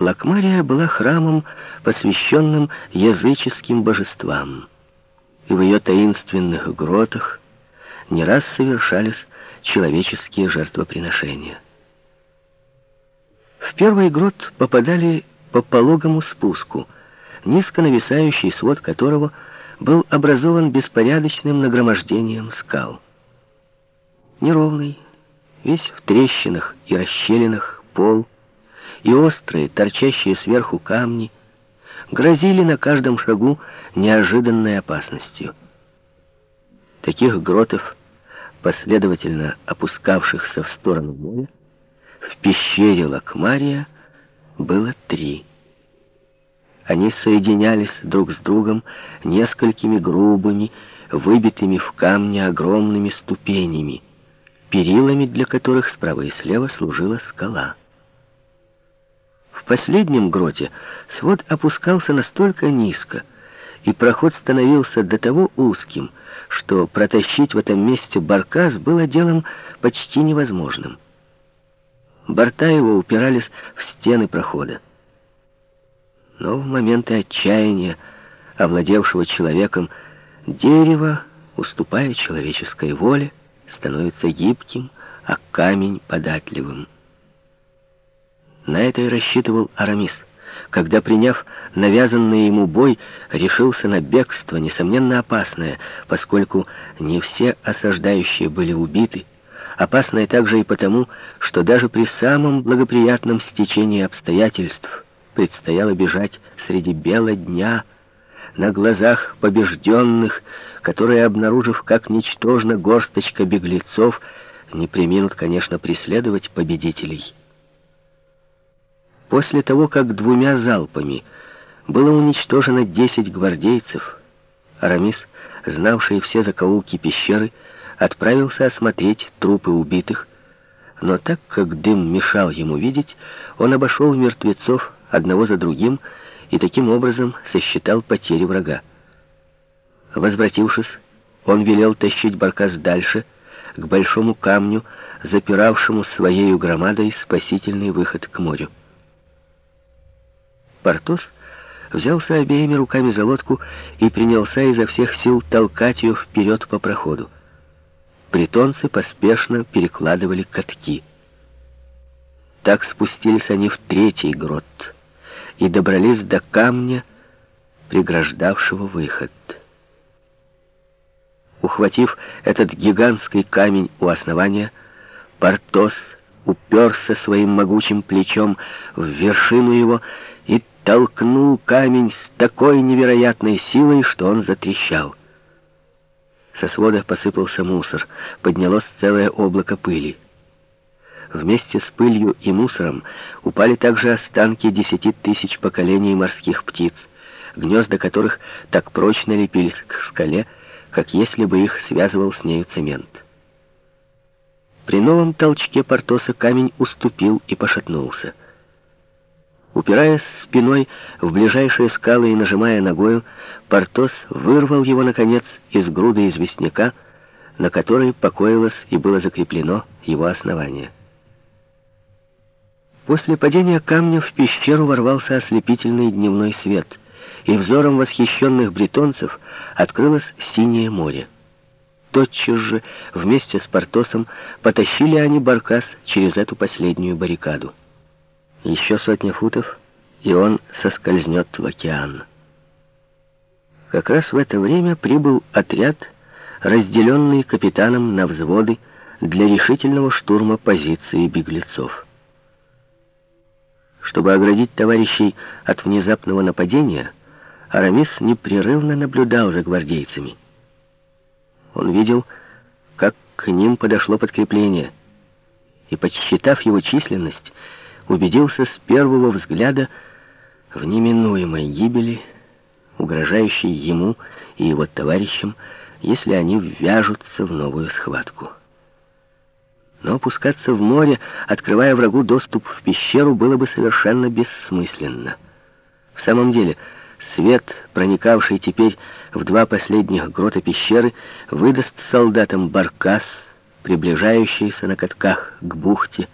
Лакмария была храмом, посвященным языческим божествам, и в ее таинственных гротах не раз совершались человеческие жертвоприношения. В первый грот попадали по пологому спуску, низко нависающий свод которого был образован беспорядочным нагромождением скал. Неровный, весь в трещинах и расщелинах пол, и острые, торчащие сверху камни грозили на каждом шагу неожиданной опасностью. Таких гротов, последовательно опускавшихся в сторону моря, в пещере Лакмария было три. Они соединялись друг с другом несколькими грубыми, выбитыми в камне огромными ступенями, перилами для которых справа и слева служила скала. В последнем гроте свод опускался настолько низко, и проход становился до того узким, что протащить в этом месте баркас было делом почти невозможным. Борта его упирались в стены прохода. Но в моменты отчаяния, овладевшего человеком, дерево, уступая человеческой воле, становится гибким, а камень податливым. На это и рассчитывал Арамис, когда, приняв навязанный ему бой, решился на бегство, несомненно опасное, поскольку не все осаждающие были убиты, опасное также и потому, что даже при самом благоприятном стечении обстоятельств предстояло бежать среди бела дня, на глазах побежденных, которые, обнаружив, как ничтожна горсточка беглецов, не приминут, конечно, преследовать победителей. После того, как двумя залпами было уничтожено десять гвардейцев, Арамис, знавший все закоулки пещеры, отправился осмотреть трупы убитых, но так как дым мешал ему видеть, он обошел мертвецов одного за другим и таким образом сосчитал потери врага. Возвратившись, он велел тащить баркас дальше, к большому камню, запиравшему своей громадой спасительный выход к морю. Портос взялся обеими руками за лодку и принялся изо всех сил толкать ее вперед по проходу. Притонцы поспешно перекладывали катки. Так спустились они в третий грот и добрались до камня, преграждавшего выход. Ухватив этот гигантский камень у основания, Портос уперся своим могучим плечом в вершину его и толкнул камень с такой невероятной силой, что он затрещал. Со свода посыпался мусор, поднялось целое облако пыли. Вместе с пылью и мусором упали также останки десяти тысяч поколений морских птиц, гнезда которых так прочно лепились к скале, как если бы их связывал с нею цемент. При новом толчке Портоса камень уступил и пошатнулся. Упираясь спиной в ближайшие скалы и нажимая ногою, Портос вырвал его, наконец, из груды известняка, на которой покоилось и было закреплено его основание. После падения камня в пещеру ворвался ослепительный дневной свет, и взором восхищенных бретонцев открылось синее море. Тотчас же вместе с Портосом потащили они баркас через эту последнюю баррикаду. Еще сотня футов, и он соскользнет в океан. Как раз в это время прибыл отряд, разделенный капитаном на взводы для решительного штурма позиции беглецов. Чтобы оградить товарищей от внезапного нападения, Арамис непрерывно наблюдал за гвардейцами. Он видел, как к ним подошло подкрепление, и, подсчитав его численность, убедился с первого взгляда в неминуемой гибели, угрожающей ему и его товарищам, если они ввяжутся в новую схватку. Но опускаться в море, открывая врагу доступ в пещеру, было бы совершенно бессмысленно. В самом деле, свет, проникавший теперь в два последних грота пещеры, выдаст солдатам баркас, приближающийся на катках к бухте,